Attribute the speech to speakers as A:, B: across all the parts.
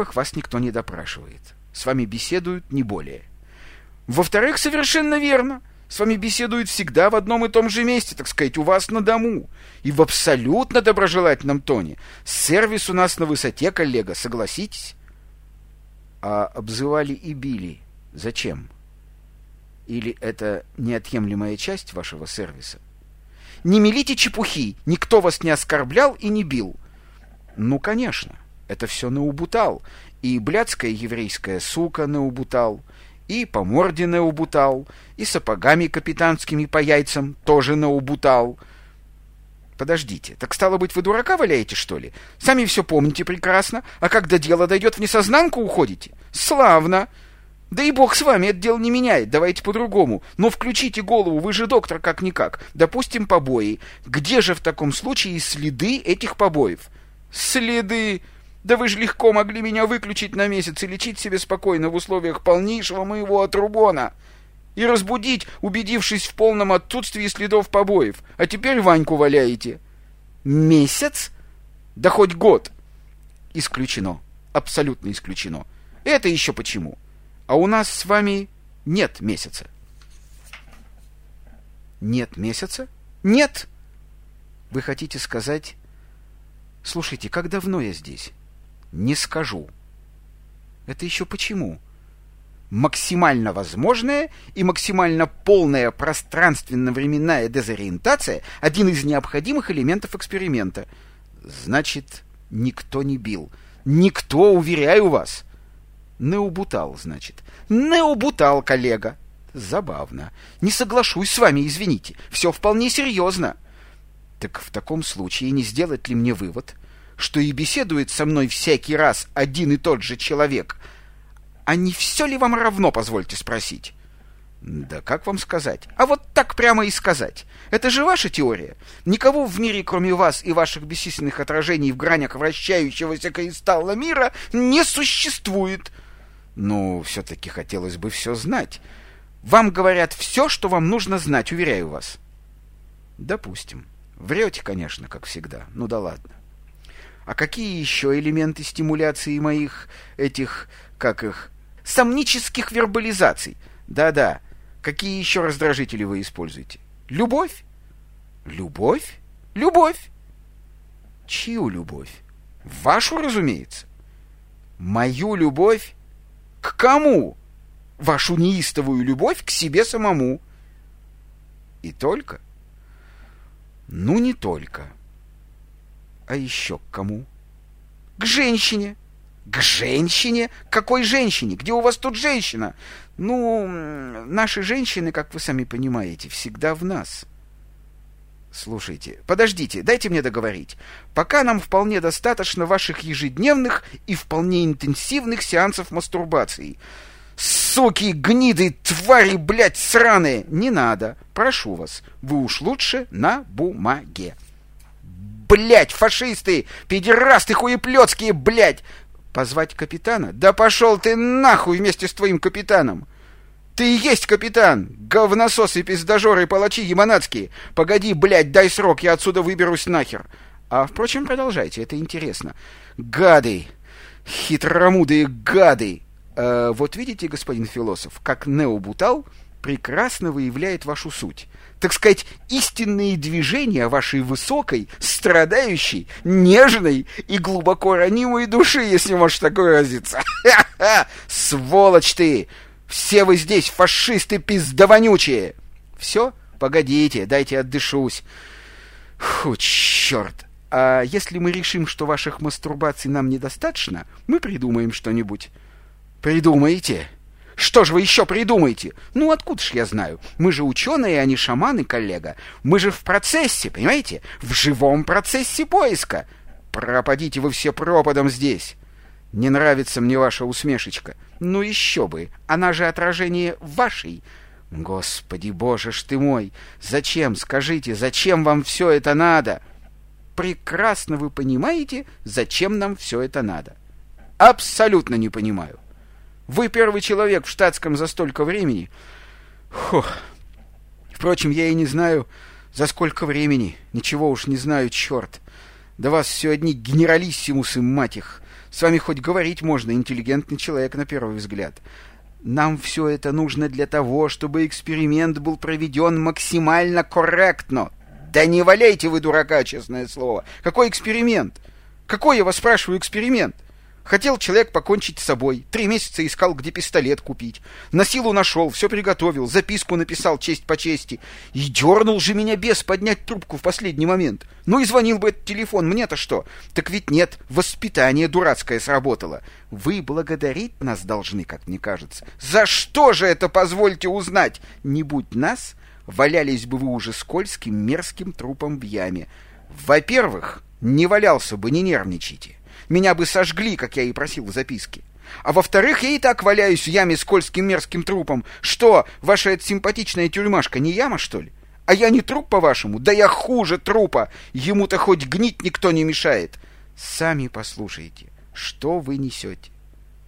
A: Во-первых, вас никто не допрашивает. С вами беседуют не более. Во-вторых, совершенно верно. С вами беседуют всегда в одном и том же месте, так сказать, у вас на дому. И в абсолютно доброжелательном тоне. Сервис у нас на высоте, коллега, согласитесь? А обзывали и били. Зачем? Или это неотъемлемая часть вашего сервиса? Не мелите чепухи, никто вас не оскорблял и не бил. Ну, конечно, это все наубутал. И блядская еврейская сука наубутал, и по морде наубутал, и сапогами капитанскими по яйцам тоже наубутал. Подождите, так стало быть, вы дурака валяете, что ли? Сами все помните прекрасно, а когда дело дойдет в несознанку уходите? Славно! Да и бог с вами, это дело не меняет, давайте по-другому. Но включите голову, вы же доктор как-никак. Допустим, побои. Где же в таком случае следы этих побоев? Следы... Да вы же легко могли меня выключить на месяц и лечить себе спокойно в условиях полнейшего моего отрубона. И разбудить, убедившись в полном отсутствии следов побоев. А теперь Ваньку валяете. Месяц? Да хоть год. Исключено. Абсолютно исключено. Это еще почему? А у нас с вами нет месяца. Нет месяца? Нет! Вы хотите сказать... Слушайте, как давно я здесь? Не скажу. Это еще почему? Максимально возможная и максимально полная пространственно-временная дезориентация – один из необходимых элементов эксперимента. Значит, никто не бил. Никто, уверяю вас. Неубутал, значит. Неубутал, коллега. Забавно. Не соглашусь с вами, извините. Все вполне серьезно. Так в таком случае не сделать ли мне вывод, что и беседует со мной всякий раз один и тот же человек, а не все ли вам равно, позвольте спросить? Да как вам сказать? А вот так прямо и сказать. Это же ваша теория. Никого в мире, кроме вас и ваших бесчисленных отражений в гранях вращающегося кристалла мира, не существует. Ну, все-таки хотелось бы все знать. Вам говорят все, что вам нужно знать, уверяю вас. Допустим. Врете, конечно, как всегда. Ну да ладно. А какие еще элементы стимуляции моих этих, как их, сомнических вербализаций? Да-да, какие еще раздражители вы используете? Любовь? Любовь? Любовь! Чью любовь? Вашу, разумеется. Мою любовь? К кому? Вашу неистовую любовь к себе самому. И только? Ну, не только. — а еще к кому? К женщине. К женщине? Какой женщине? Где у вас тут женщина? Ну, наши женщины, как вы сами понимаете, всегда в нас. Слушайте, подождите, дайте мне договорить. Пока нам вполне достаточно ваших ежедневных и вполне интенсивных сеансов мастурбации. Суки, гниды, твари, блядь, сраные! Не надо, прошу вас, вы уж лучше на бумаге блядь, фашисты, педерасты хуеплетские, блядь! Позвать капитана? Да пошел ты нахуй вместе с твоим капитаном! Ты и есть капитан! Говнососы, пиздожоры, палачи яманацкие! Погоди, блядь, дай срок, я отсюда выберусь нахер! А, впрочем, продолжайте, это интересно. Гады! Хитромудые гады! Э, вот видите, господин философ, как Необутал прекрасно выявляет вашу суть так сказать, истинные движения вашей высокой, страдающей, нежной и глубоко ранимой души, если можешь так выразиться. Сволочь ты! Все вы здесь фашисты пиздованючие! Все? Погодите, дайте отдышусь. Фу, черт! А если мы решим, что ваших мастурбаций нам недостаточно, мы придумаем что-нибудь. Придумаете? Что же вы еще придумаете? Ну, откуда ж я знаю? Мы же ученые, а не шаманы, коллега. Мы же в процессе, понимаете? В живом процессе поиска. Пропадите вы все пропадом здесь. Не нравится мне ваша усмешечка. Ну, еще бы. Она же отражение вашей. Господи, боже ж ты мой! Зачем, скажите, зачем вам все это надо? Прекрасно вы понимаете, зачем нам все это надо. Абсолютно не понимаю. Вы первый человек в штатском за столько времени. Фух. Впрочем, я и не знаю, за сколько времени. Ничего уж не знаю, черт. Да вас все одни генералиссимусы, мать их. С вами хоть говорить можно, интеллигентный человек на первый взгляд. Нам все это нужно для того, чтобы эксперимент был проведен максимально корректно. Да не валяйте вы дурака, честное слово. Какой эксперимент? Какой, я вас спрашиваю, эксперимент? Хотел человек покончить с собой. Три месяца искал, где пистолет купить. На силу нашел, все приготовил, записку написал честь по чести. И дернул же меня бес поднять трубку в последний момент. Ну и звонил бы этот телефон, мне-то что? Так ведь нет, воспитание дурацкое сработало. Вы благодарить нас должны, как мне кажется. За что же это, позвольте узнать? Не будь нас, валялись бы вы уже скользким, мерзким трупом в яме. Во-первых, не валялся бы, не нервничайте. Меня бы сожгли, как я и просил в записке. А во-вторых, я и так валяюсь в яме скользким мерзким трупом. Что, ваша эта симпатичная тюрьмашка не яма, что ли? А я не труп, по-вашему? Да я хуже трупа. Ему-то хоть гнить никто не мешает. Сами послушайте, что вы несете.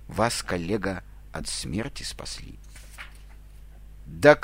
A: Вас, коллега, от смерти спасли. Да